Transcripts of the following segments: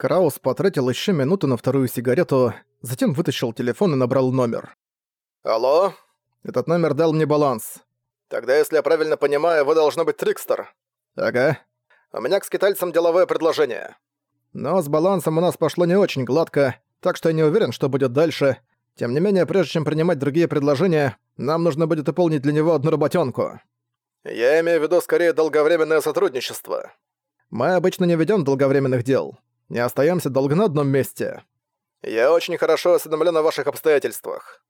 Краус потратил еще минуту на вторую сигарету, затем вытащил телефон и набрал номер. «Алло? Этот номер дал мне баланс. Тогда, если я правильно понимаю, вы должны быть Трикстер. Ага. У меня к скитальцам деловое предложение. Но с балансом у нас пошло не очень гладко, так что я не уверен, что будет дальше. Тем не менее, прежде чем принимать другие предложения, нам нужно будет выполнить для него одну работенку. Я имею в виду скорее долговременное сотрудничество. Мы обычно не ведем долговременных дел. Не остаемся долго на одном месте. Я очень хорошо осведомлен о ваших обстоятельствах.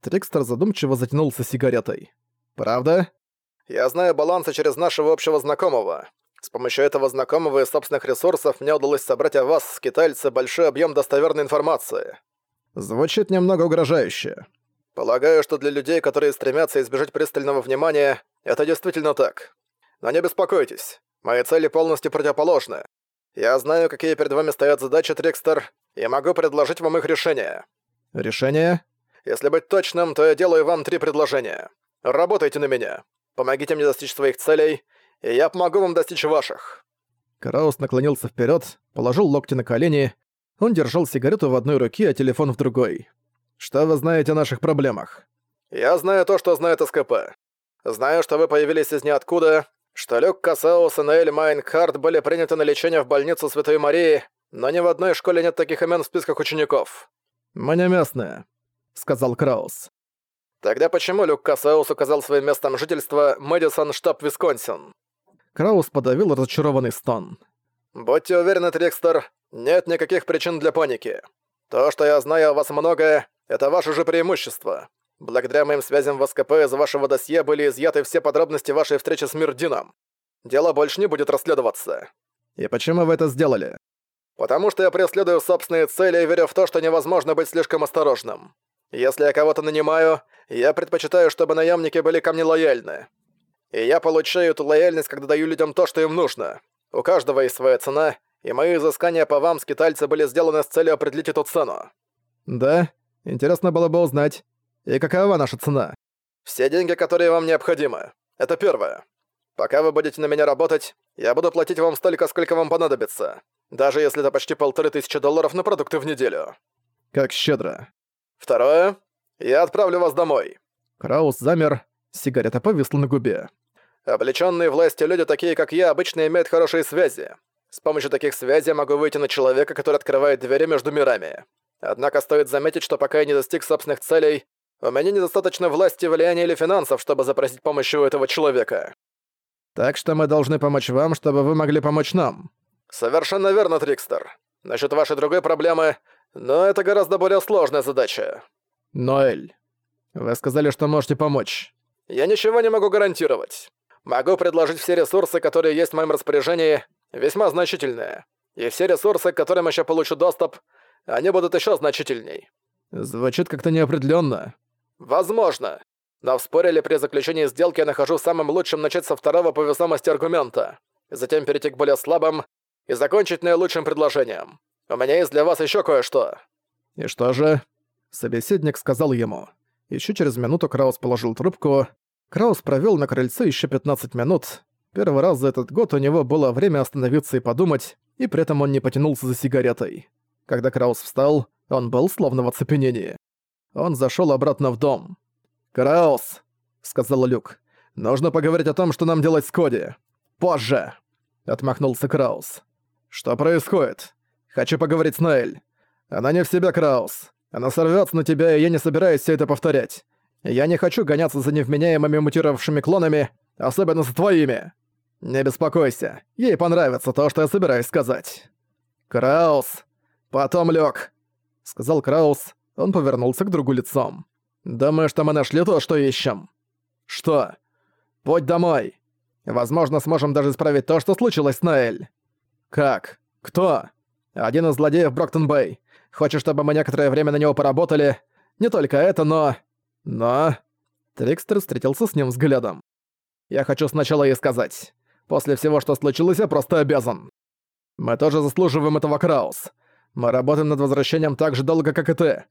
Трикстер задумчиво затянулся сигаретой. Правда? Я знаю баланса через нашего общего знакомого. С помощью этого знакомого и собственных ресурсов мне удалось собрать о вас, скитальцы, большой объем достоверной информации. Звучит немного угрожающе. Полагаю, что для людей, которые стремятся избежать пристального внимания, это действительно так. Но не беспокойтесь, мои цели полностью противоположны. Я знаю, какие перед вами стоят задачи, Трикстер, и могу предложить вам их решение. Решение? Если быть точным, то я делаю вам три предложения. Работайте на меня. Помогите мне достичь своих целей, и я помогу вам достичь ваших». Краус наклонился вперед, положил локти на колени. Он держал сигарету в одной руке, а телефон в другой. «Что вы знаете о наших проблемах?» «Я знаю то, что знает СКП. Знаю, что вы появились из ниоткуда, что Люк Касаус и Наэль Майнкарт были приняты на лечение в больницу Святой Марии, но ни в одной школе нет таких имен в списках учеников». «Мы не местные», — сказал Краус. «Тогда почему Люк Касаус указал своим местом жительства Мэдисон, штат Висконсин?» Краус подавил разочарованный стон. «Будьте уверены, Трикстер, нет никаких причин для паники. То, что я знаю о вас многое, это ваше же преимущество. Благодаря моим связям в СКП из вашего досье были изъяты все подробности вашей встречи с Мирдином. Дело больше не будет расследоваться». «И почему вы это сделали?» «Потому что я преследую собственные цели и верю в то, что невозможно быть слишком осторожным. Если я кого-то нанимаю, я предпочитаю, чтобы наемники были ко мне лояльны. И я получаю эту лояльность, когда даю людям то, что им нужно. У каждого есть своя цена, и мои изыскания по вам, скитальцы, были сделаны с целью определить эту цену». «Да? Интересно было бы узнать. И какова наша цена?» «Все деньги, которые вам необходимы. Это первое. Пока вы будете на меня работать, я буду платить вам столько, сколько вам понадобится. Даже если это почти полторы тысячи долларов на продукты в неделю». «Как щедро». «Второе. Я отправлю вас домой». Краус замер, сигарета повисла на губе. Облечённые властью люди, такие как я, обычно имеют хорошие связи. С помощью таких связей я могу выйти на человека, который открывает двери между мирами. Однако стоит заметить, что пока я не достиг собственных целей, у меня недостаточно власти, влияния или финансов, чтобы запросить помощи у этого человека. Так что мы должны помочь вам, чтобы вы могли помочь нам. Совершенно верно, Трикстер. Насчёт вашей другой проблемы, но это гораздо более сложная задача. Ноэль, вы сказали, что можете помочь. Я ничего не могу гарантировать. Могу предложить все ресурсы, которые есть в моем распоряжении, весьма значительные. И все ресурсы, к которым еще получу доступ, они будут еще значительней. Звучит как-то неопределенно. Возможно. Но в споре или при заключении сделки я нахожу самым лучшим начать со второго по весомости аргумента, затем перейти к более слабым и закончить наилучшим предложением. У меня есть для вас еще кое-что. И что же? Собеседник сказал ему. Еще через минуту Краус положил трубку, Краус провёл на крыльце ещё 15 минут. Первый раз за этот год у него было время остановиться и подумать, и при этом он не потянулся за сигаретой. Когда Краус встал, он был словно в оцепенении. Он зашёл обратно в дом. «Краус!» — сказал Люк. «Нужно поговорить о том, что нам делать с Коди. Позже!» — отмахнулся Краус. «Что происходит? Хочу поговорить с Наэль. Она не в себя, Краус. Она сорвётся на тебя, и я не собираюсь всё это повторять. Я не хочу гоняться за невменяемыми мутировавшими клонами, особенно за твоими. Не беспокойся, ей понравится то, что я собираюсь сказать. Краус. Потом лёг, сказал Краус. Он повернулся к другу лицом. Думаю, что мы нашли то, что ищем. Что? Путь домой. Возможно, сможем даже исправить то, что случилось с. Как? Кто? Один из злодеев Броктон-Бэй. Хочет, чтобы мы некоторое время на него поработали. Не только это, но... Но... Трикстер встретился с ним взглядом. «Я хочу сначала ей сказать. После всего, что случилось, я просто обязан. Мы тоже заслуживаем этого, Краус. Мы работаем над возвращением так же долго, как и ты.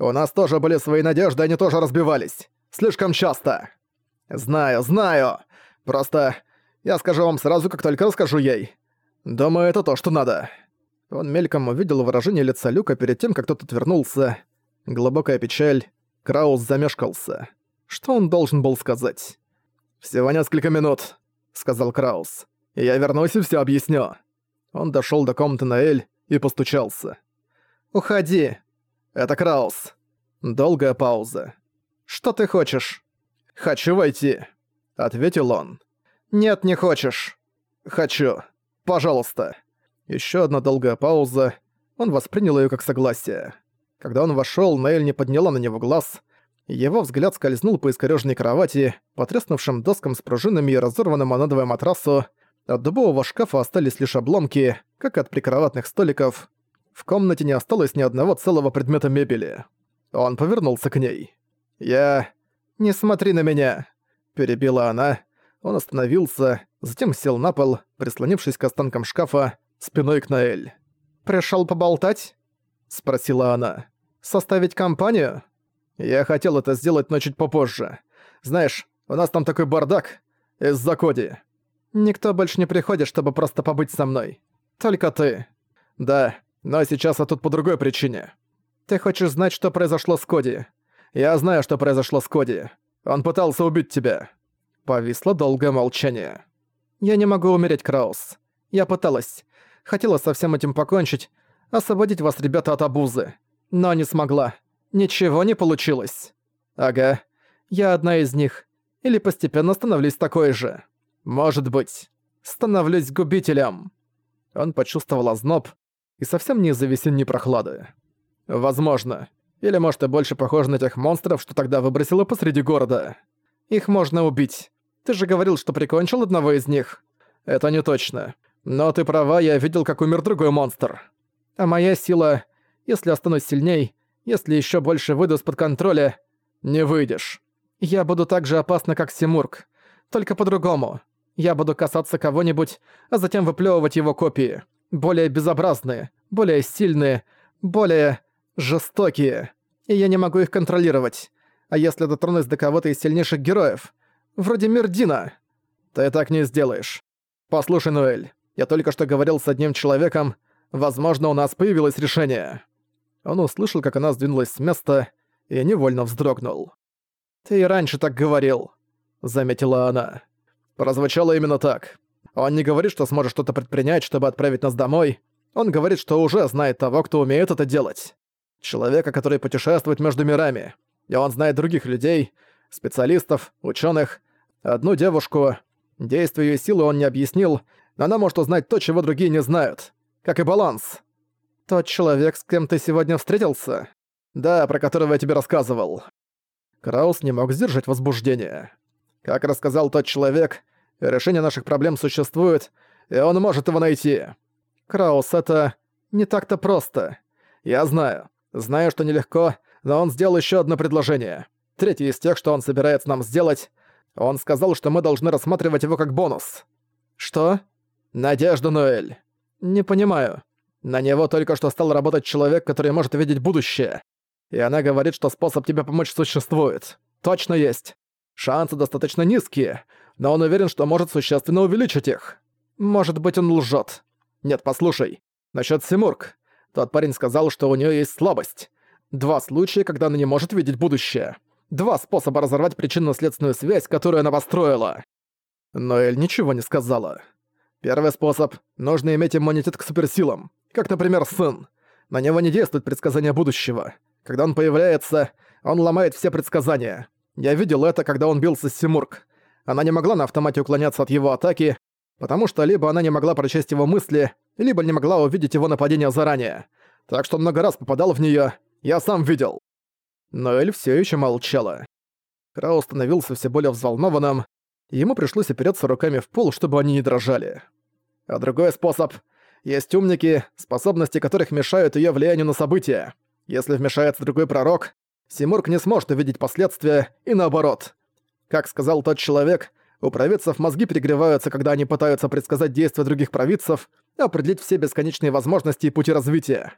У нас тоже были свои надежды, они тоже разбивались. Слишком часто. Знаю, знаю. Просто я скажу вам сразу, как только расскажу ей. Думаю, это то, что надо. Он мельком увидел выражение лица Люка перед тем, как тот отвернулся. Глубокая печаль. Краус замешкался. Что он должен был сказать? «Всего несколько минут», — сказал Краус. «Я вернусь и всё объясню». Он дошёл до комнаты Наэль и постучался. «Уходи!» «Это Краус». Долгая пауза. «Что ты хочешь?» «Хочу войти», — ответил он. «Нет, не хочешь». «Хочу. Пожалуйста». Ещё одна долгая пауза. Он воспринял её как согласие. Когда он вошёл, Нейль не подняла на него глаз. Его взгляд скользнул по искорёженной кровати, по треснувшим доскам с пружинами и разорванному надовому матрасу. От дубового шкафа остались лишь обломки, как от прикроватных столиков. В комнате не осталось ни одного целого предмета мебели. Он повернулся к ней. «Я... Не смотри на меня!» Перебила она. Он остановился, затем сел на пол, прислонившись к останкам шкафа, спиной к Наэль. «Пришёл поболтать?» Спросила она. «Составить компанию?» «Я хотел это сделать, но чуть попозже. Знаешь, у нас там такой бардак. Из-за Коди. Никто больше не приходит, чтобы просто побыть со мной. Только ты. Да, но сейчас я тут по другой причине. Ты хочешь знать, что произошло с Коди? Я знаю, что произошло с Коди. Он пытался убить тебя. Повисло долгое молчание. Я не могу умереть, Краус. Я пыталась. Хотела со всем этим покончить, освободить вас, ребята, от обузы. Но не смогла. Ничего не получилось. Ага. Я одна из них. Или постепенно становлюсь такой же. Может быть. Становлюсь губителем. Он почувствовал озноб и совсем не из-за весенней прохлады. Возможно. Или, может, и больше похож на тех монстров, что тогда выбросило посреди города. Их можно убить. Ты же говорил, что прикончил одного из них. Это не точно. Но ты права, я видел, как умер другой монстр. А моя сила, если останусь сильней, если еще больше выйду из-под контроля, не выйдешь. Я буду так же опасна, как Симург. Только по-другому. Я буду касаться кого-нибудь, а затем выплевывать его копии. Более безобразные, более сильные, более жестокие. И я не могу их контролировать. А если дотронусь до кого-то из сильнейших героев? Вроде Мердина. Ты так не сделаешь. Послушай, Ноэль, я только что говорил с одним человеком. Возможно, у нас появилось решение. Он услышал, как она сдвинулась с места, и невольно вздрогнул. «Ты и раньше так говорил», — заметила она. Прозвучало именно так. Он не говорит, что сможет что-то предпринять, чтобы отправить нас домой. Он говорит, что уже знает того, кто умеет это делать. Человека, который путешествует между мирами. И он знает других людей, специалистов, ученых, одну девушку. Действие ее силы он не объяснил, но она может узнать то, чего другие не знают. Как и баланс. Тот человек, с кем ты сегодня встретился? Да, про которого я тебе рассказывал. Краус не мог сдержать возбуждение. Как рассказал тот человек, решение наших проблем существует, и он может его найти. Краус, это не так-то просто. Я знаю. Знаю, что нелегко, но он сделал еще одно предложение. Третье из тех, что он собирается нам сделать. Он сказал, что мы должны рассматривать его как бонус. Что? Надежда Ноэль. Не понимаю. На него только что стал работать человек, который может видеть будущее. И она говорит, что способ тебе помочь существует. Точно есть. Шансы достаточно низкие, но он уверен, что может существенно увеличить их. Может быть, он лжет. Нет, послушай. Насчет Симург. Тот парень сказал, что у нее есть слабость. Два случая, когда она не может видеть будущее. Два способа разорвать причинно-следственную связь, которую она построила. Но Эль ничего не сказала. Первый способ — нужно иметь иммунитет к суперсилам, как, например, сын. На него не действует предсказание будущего. Когда он появляется, он ломает все предсказания. Я видел это, когда он бился с Симург. Она не могла на автомате уклоняться от его атаки, потому что либо она не могла прочесть его мысли, либо не могла увидеть его нападение заранее. Так что много раз попадал в неё, я сам видел. Но Эль всё ещё молчала. Крау становился все более взволнованным, ему пришлось опереться руками в пол, чтобы они не дрожали. А другой способ — есть умники, способности которых мешают её влиянию на события. Если вмешается другой пророк, Симург не сможет увидеть последствия, и наоборот. Как сказал тот человек, у провидцев мозги перегреваются, когда они пытаются предсказать действия других провидцев, определить все бесконечные возможности и пути развития.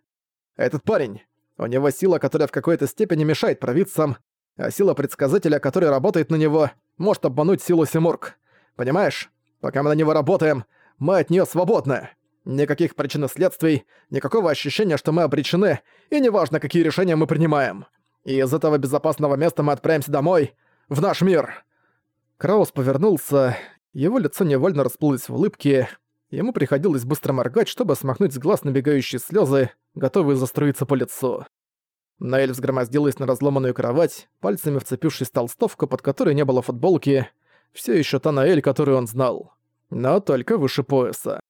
Этот парень, у него сила, которая в какой-то степени мешает провидцам, а сила предсказателя, которая работает на него, может обмануть силу Симург. Понимаешь? Пока мы на него работаем, мы от нее свободны. Никаких причин и следствий, никакого ощущения, что мы обречены, и неважно, какие решения мы принимаем. И из этого безопасного места мы отправимся домой, в наш мир!» Краус повернулся, его лицо невольно расплылось в улыбке, ему приходилось быстро моргать, чтобы смахнуть с глаз набегающие слезы, готовые заструиться по лицу. Наэль взгромоздилась на разломанную кровать, пальцами вцепившись в толстовку, под которой не было футболки, все еще та Наэль, которую он знал, но только выше пояса.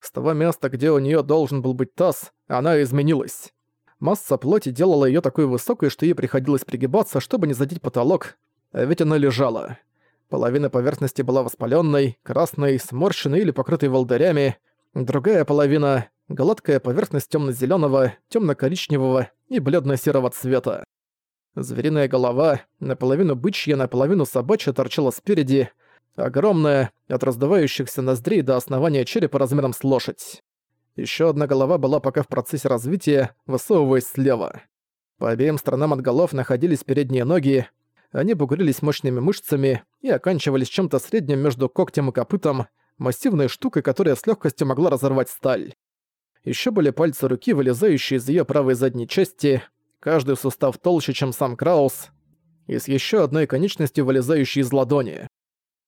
С того места, где у нее должен был быть таз, она изменилась. Масса плоти делала ее такой высокой, что ей приходилось пригибаться, чтобы не задеть потолок, ведь она лежала. Половина поверхности была воспаленной, красной, сморщенной или покрытой волдырями, другая половина — гладкая поверхность темно зеленого темно-коричневого и бледно-серого цвета. Звериная голова, наполовину бычья, наполовину собачья, торчала спереди, огромная, от раздувающихся ноздрей до основания черепа размером с лошадь. Еще одна голова была пока в процессе развития, высовываясь слева. По обеим сторонам от голов находились передние ноги, они бугрились мощными мышцами и оканчивались чем-то средним между когтем и копытом, массивной штукой, которая с легкостью могла разорвать сталь. Еще были пальцы руки, вылезающие из ее правой задней части, каждый сустав толще, чем сам Краус, и с еще одной конечностью, вылезающей из ладони.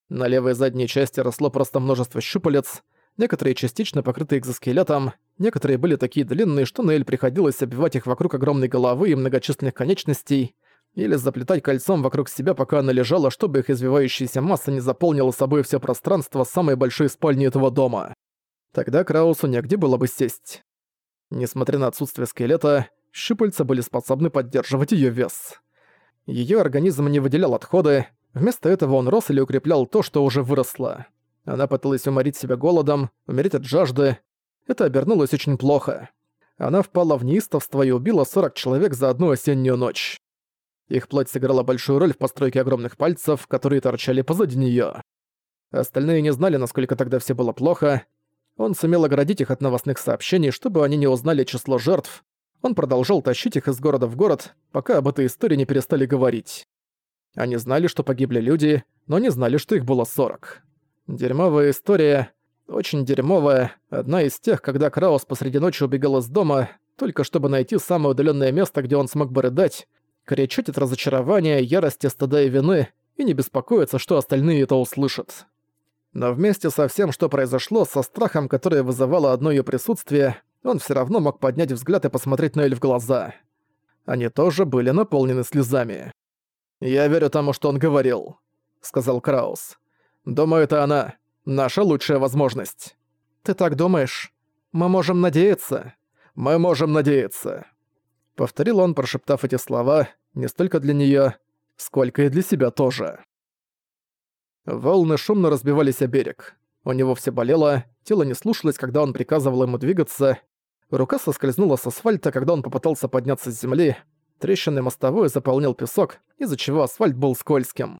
На левой задней части росло просто множество щупалец, некоторые частично покрыты экзоскелетом, некоторые были такие длинные, что Неэль приходилось обвивать их вокруг огромной головы и многочисленных конечностей, или заплетать кольцом вокруг себя, пока она лежала, чтобы их извивающаяся масса не заполнила собой все пространство самой большой спальни этого дома. Тогда Краусу негде было бы сесть. Несмотря на отсутствие скелета, щупальца были способны поддерживать ее вес. Ее организм не выделял отходы, вместо этого он рос или укреплял то, что уже выросло. Она пыталась уморить себя голодом, умереть от жажды. Это обернулось очень плохо. Она впала в неистовство и убила 40 человек за одну осеннюю ночь. Их плоть сыграла большую роль в постройке огромных пальцев, которые торчали позади неё. Остальные не знали, насколько тогда все было плохо. Он сумел оградить их от новостных сообщений, чтобы они не узнали число жертв. Он продолжал тащить их из города в город, пока об этой истории не перестали говорить. Они знали, что погибли люди, но не знали, что их было 40. Дерьмовая история, очень дерьмовая, одна из тех, когда Краус посреди ночи убегал из дома, только чтобы найти самое удаленное место, где он смог бы рыдать, кричать от разочарования, ярости, стыда и вины, и не беспокоиться, что остальные это услышат. Но вместе со всем, что произошло, со страхом, которое вызывало одно её присутствие, он всё равно мог поднять взгляд и посмотреть на Эль в глаза. Они тоже были наполнены слезами. «Я верю тому, что он говорил», — сказал Краус. «Думаю, это она. Наша лучшая возможность». «Ты так думаешь? Мы можем надеяться?» «Мы можем надеяться». Повторил он, прошептав эти слова, не столько для неё, сколько и для себя тоже. Волны шумно разбивались о берег. У него все болело, тело не слушалось, когда он приказывал ему двигаться. Рука соскользнула с асфальта, когда он попытался подняться с земли. Трещины мостовой заполнил песок, из-за чего асфальт был скользким.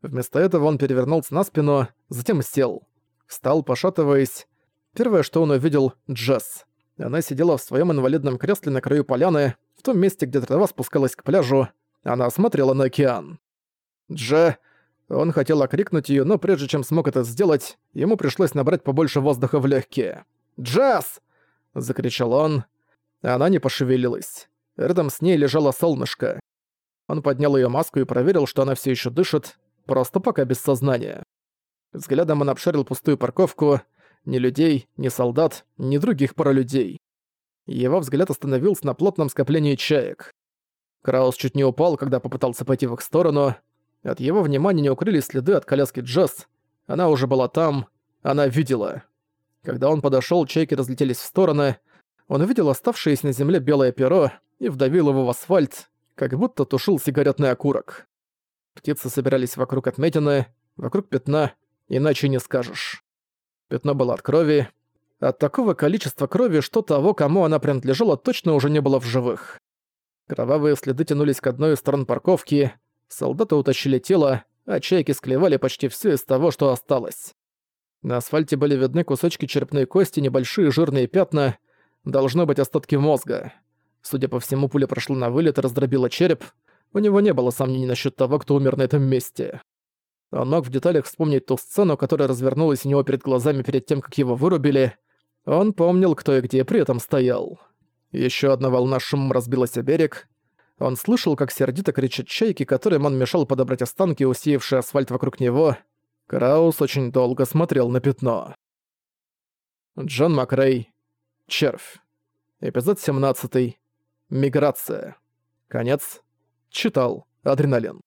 Вместо этого он перевернулся на спину, затем сел. Встал, пошатываясь. Первое, что он увидел — Джесс. Она сидела в своем инвалидном кресле на краю поляны, в том месте, где трава спускалась к пляжу, она смотрела на океан. «Дже...» Он хотел окрикнуть ее, но прежде чем смог это сделать, ему пришлось набрать побольше воздуха в легкие. «Джаз!» — закричал он. Она не пошевелилась. Рядом с ней лежало солнышко. Он поднял ее маску и проверил, что она все еще дышит, просто пока без сознания. Взглядом он обшарил пустую парковку. Ни людей, ни солдат, ни других паралюдей. Его взгляд остановился на плотном скоплении чаек. Краус чуть не упал, когда попытался пойти в их сторону. От его внимания не укрылись следы от коляски Джесс. Она уже была там, она видела. Когда он подошёл, чайки разлетелись в стороны. Он увидел оставшееся на земле белое перо и вдавил его в асфальт, как будто тушил сигаретный окурок. Птицы собирались вокруг отметины, вокруг пятна, иначе не скажешь. Пятно было от крови, от такого количества крови, что того, кому она принадлежала, точно уже не было в живых. Кровавые следы тянулись к одной из сторон парковки, солдаты утащили тело, а чайки склевали почти все из того, что осталось. На асфальте были видны кусочки черепной кости, небольшие жирные пятна, должно быть остатки мозга. Судя по всему, пуля прошла на вылет и раздробила череп. У него не было сомнений насчет того, кто умер на этом месте. Он мог в деталях вспомнить ту сцену, которая развернулась у него перед глазами перед тем, как его вырубили — Он помнил, кто и где при этом стоял. Еще одна волна шумом разбилась о берег. Он слышал, как сердито кричат чайки, которым он мешал подобрать останки, усеявшие асфальт вокруг него. Краус очень долго смотрел на пятно. Джон Макрей. Червь. Эпизод 17. Миграция. Конец. Читал. Адреналин.